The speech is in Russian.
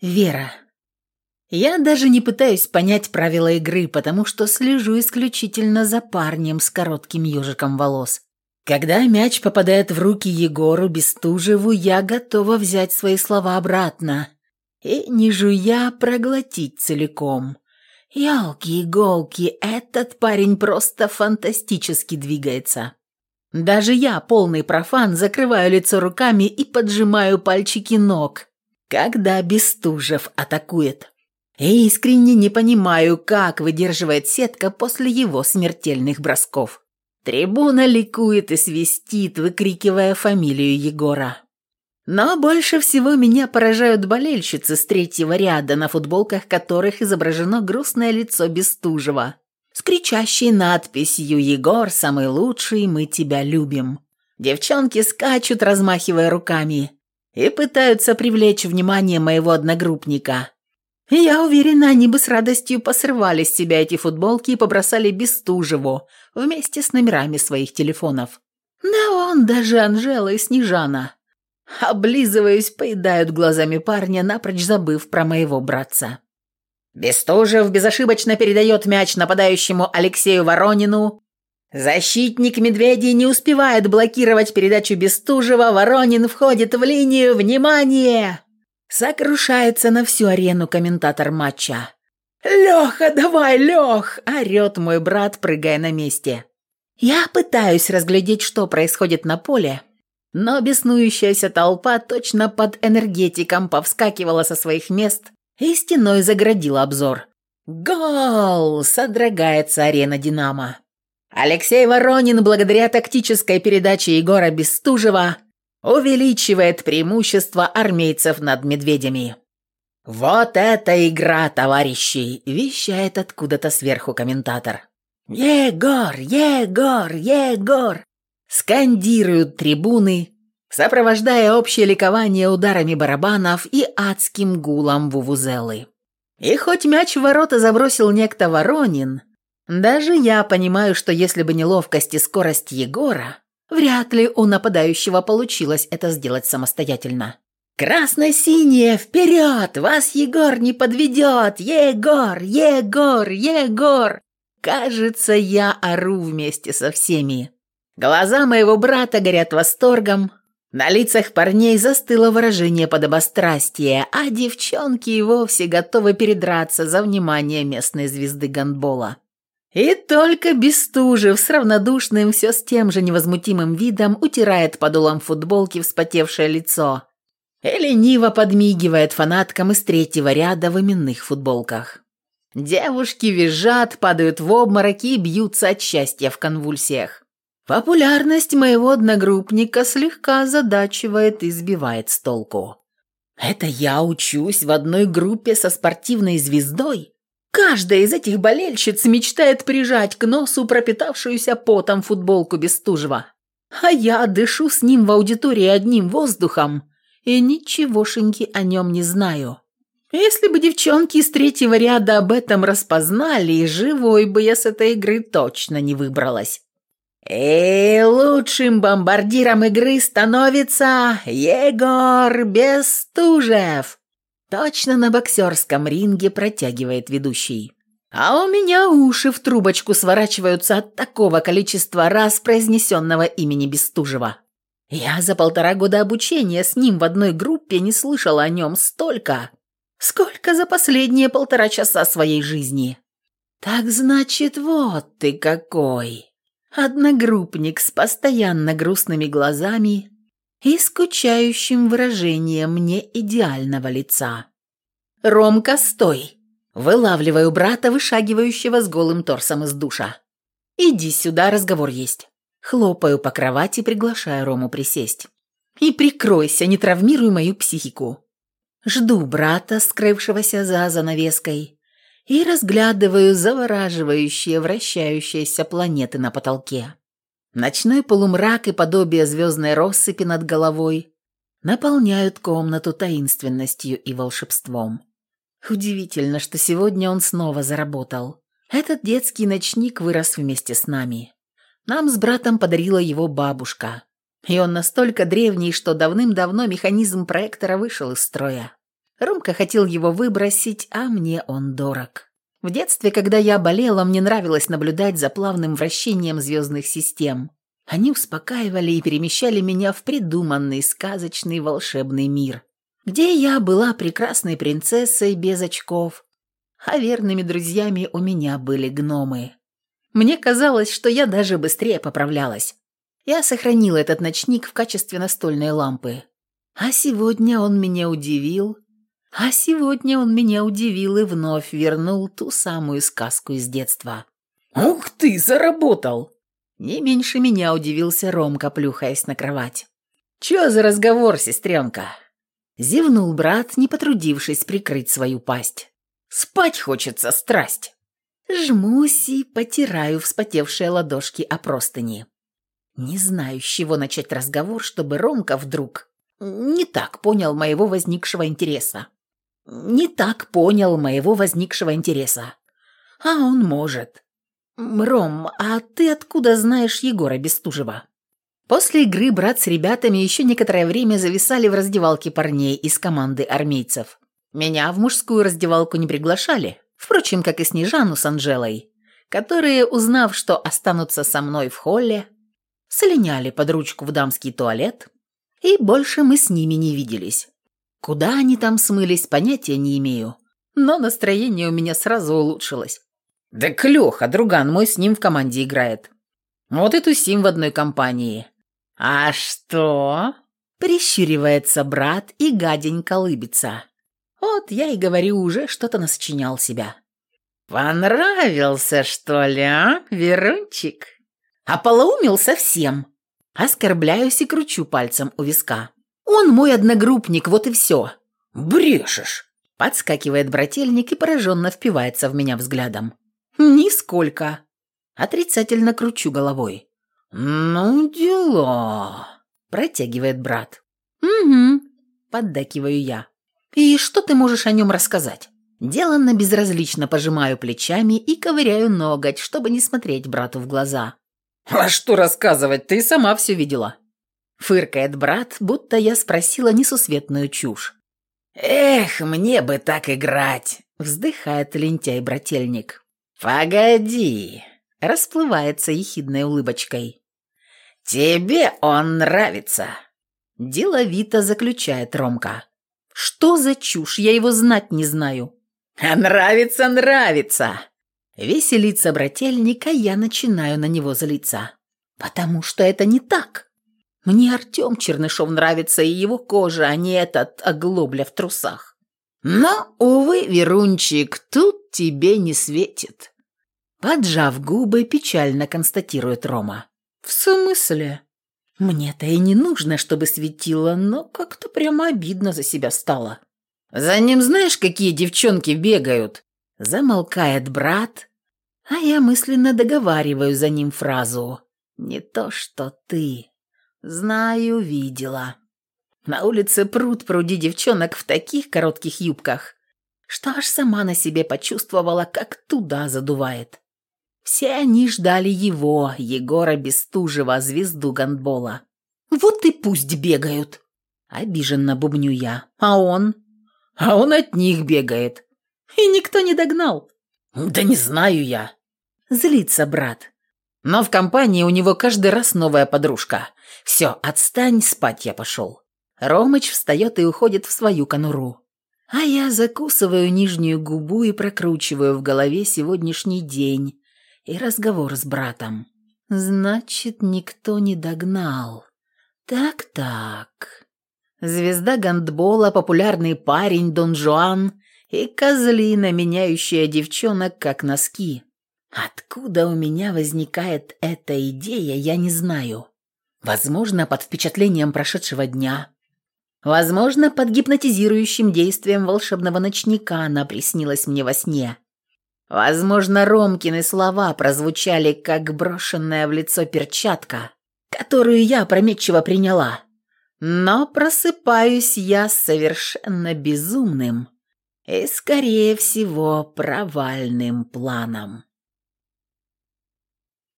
Вера. Я даже не пытаюсь понять правила игры, потому что слежу исключительно за парнем с коротким ежиком волос. Когда мяч попадает в руки Егору Бестужеву, я готова взять свои слова обратно и, не жуя, проглотить целиком. Ялки-иголки, этот парень просто фантастически двигается. Даже я, полный профан, закрываю лицо руками и поджимаю пальчики ног, когда Бестужев атакует. И искренне не понимаю, как выдерживает сетка после его смертельных бросков. Трибуна ликует и свистит, выкрикивая фамилию Егора. Но больше всего меня поражают болельщицы с третьего ряда, на футболках которых изображено грустное лицо Бестужева, с кричащей надписью «Егор, самый лучший, мы тебя любим». Девчонки скачут, размахивая руками и пытаются привлечь внимание моего одногруппника. Я уверена, они бы с радостью посрывали с себя эти футболки и побросали Бестужеву вместе с номерами своих телефонов. Да он даже Анжела и Снежана. Облизываясь, поедают глазами парня, напрочь забыв про моего братца. Бестужев безошибочно передает мяч нападающему Алексею Воронину, Защитник медведей не успевает блокировать передачу Бестужева. Воронин входит в линию. Внимание! Сокрушается на всю арену комментатор матча. «Леха, давай, Лех!» – орет мой брат, прыгая на месте. Я пытаюсь разглядеть, что происходит на поле, но беснующаяся толпа точно под энергетиком повскакивала со своих мест и стеной заградила обзор. «Гол!» – содрогается арена «Динамо». Алексей Воронин, благодаря тактической передаче Егора Бестужева, увеличивает преимущество армейцев над медведями. «Вот это игра, товарищи!» – вещает откуда-то сверху комментатор. «Егор! Егор! Егор!» – скандируют трибуны, сопровождая общее ликование ударами барабанов и адским гулом вувузелы. И хоть мяч в ворота забросил некто Воронин – даже я понимаю, что если бы не ловкость и скорость Егора, вряд ли у нападающего получилось это сделать самостоятельно. «Красно-синие, вперед! Вас Егор не подведет! Егор! Егор! Егор!» Кажется, я ору вместе со всеми. Глаза моего брата горят восторгом, на лицах парней застыло выражение подобострастия, а девчонки и вовсе готовы передраться за внимание местной звезды гандбола. И только Бестужев с равнодушным, все с тем же невозмутимым видом утирает подолом футболки вспотевшее лицо и лениво подмигивает фанаткам из третьего ряда в именных футболках. Девушки визжат, падают в обмороки и бьются от счастья в конвульсиях. Популярность моего одногруппника слегка озадачивает и сбивает с толку. Это я учусь в одной группе со спортивной звездой? Каждая из этих болельщиц мечтает прижать к носу пропитавшуюся потом футболку Бестужева. А я дышу с ним в аудитории одним воздухом и ничегошеньки о нем не знаю. Если бы девчонки из третьего ряда об этом распознали, живой бы я с этой игры точно не выбралась. И лучшим бомбардиром игры становится Егор Бестужев. Точно на боксерском ринге протягивает ведущий. А у меня уши в трубочку сворачиваются от такого количества раз произнесенного имени Бестужева. Я за полтора года обучения с ним в одной группе не слышала о нем столько, сколько за последние полтора часа своей жизни. Так значит, вот ты какой. Одногруппник с постоянно грустными глазами и скучающим выражением мне идеального лица. «Ромка, стой!» Вылавливаю брата, вышагивающего с голым торсом из душа. «Иди сюда, разговор есть». Хлопаю по кровати, приглашая Рому присесть. «И прикройся, не травмируй мою психику». Жду брата, скрывшегося за занавеской, и разглядываю завораживающие вращающиеся планеты на потолке. Ночной полумрак и подобие звездной россыпи над головой наполняют комнату таинственностью и волшебством. Удивительно, что сегодня он снова заработал. Этот детский ночник вырос вместе с нами. Нам с братом подарила его бабушка. И он настолько древний, что давным-давно механизм проектора вышел из строя. Ромка хотел его выбросить, а мне он дорог. В детстве, когда я болела, мне нравилось наблюдать за плавным вращением звездных систем. Они успокаивали и перемещали меня в придуманный, сказочный, волшебный мир, где я была прекрасной принцессой без очков, а верными друзьями у меня были гномы. Мне казалось, что я даже быстрее поправлялась. Я сохранила этот ночник в качестве настольной лампы. А сегодня он меня удивил а сегодня он меня удивил и вновь вернул ту самую сказку из детства. «Ух ты, заработал!» Не меньше меня удивился Ромка, плюхаясь на кровать. «Чё за разговор, сестренка?» Зевнул брат, не потрудившись прикрыть свою пасть. «Спать хочется, страсть!» Жмусь и потираю вспотевшие ладошки о простыни. Не знаю, с чего начать разговор, чтобы Ромка вдруг не так понял моего возникшего интереса не так понял моего возникшего интереса. А он может. «Ром, а ты откуда знаешь Егора Бестужева?» После игры брат с ребятами еще некоторое время зависали в раздевалке парней из команды армейцев. Меня в мужскую раздевалку не приглашали, впрочем, как и Снежану с Анжелой, которые, узнав, что останутся со мной в холле, слиняли под ручку в дамский туалет, и больше мы с ними не виделись. Куда они там смылись, понятия не имею. Но настроение у меня сразу улучшилось. Да Леха, друган мой, с ним в команде играет. Вот и тусим в одной компании. А что? Прищуривается брат и гаденько лыбится. Вот я и говорю, уже что-то насочинял себя. Понравился, что ли, а, Верунчик? А полоумил совсем. Оскорбляюсь и кручу пальцем у виска. Он мой одногруппник, вот и все». «Брешешь!» Подскакивает брательник и пораженно впивается в меня взглядом. «Нисколько». Отрицательно кручу головой. «Ну, дела!» Протягивает брат. «Угу», поддакиваю я. «И что ты можешь о нем рассказать?» Деланно безразлично пожимаю плечами и ковыряю ноготь, чтобы не смотреть брату в глаза. «А что рассказывать? Ты сама все видела». Фыркает брат, будто я спросила несусветную чушь. «Эх, мне бы так играть!» Вздыхает лентяй-брательник. «Погоди!» Расплывается ехидной улыбочкой. «Тебе он нравится!» Деловито заключает Ромка. «Что за чушь? Я его знать не знаю». «А нравится, нравится!» Веселится брательник, а я начинаю на него злиться. «Потому что это не так!» Мне Артем Чернышов нравится и его кожа, а не этот оглобля в трусах. Но, увы, Верунчик, тут тебе не светит. Поджав губы, печально констатирует Рома. В смысле? Мне-то и не нужно, чтобы светило, но как-то прямо обидно за себя стало. За ним знаешь, какие девчонки бегают? Замолкает брат, а я мысленно договариваю за ним фразу. Не то что ты. «Знаю, видела. На улице пруд пруди девчонок в таких коротких юбках, что аж сама на себе почувствовала, как туда задувает. Все они ждали его, Егора Бестужева, звезду гандбола. Вот и пусть бегают!» Обиженно бубню я. «А он?» «А он от них бегает!» «И никто не догнал!» «Да не знаю я!» Злится брат. Но в компании у него каждый раз новая подружка. Все, отстань, спать я пошел. Ромыч встает и уходит в свою конуру. А я закусываю нижнюю губу и прокручиваю в голове сегодняшний день и разговор с братом. Значит, никто не догнал. Так-так. Звезда гандбола, популярный парень Дон Жуан и козлина, меняющая девчонок как носки. Откуда у меня возникает эта идея, я не знаю. Возможно, под впечатлением прошедшего дня. Возможно, под гипнотизирующим действием волшебного ночника она приснилась мне во сне. Возможно, Ромкины слова прозвучали, как брошенная в лицо перчатка, которую я опрометчиво приняла. Но просыпаюсь я совершенно безумным и, скорее всего, провальным планом.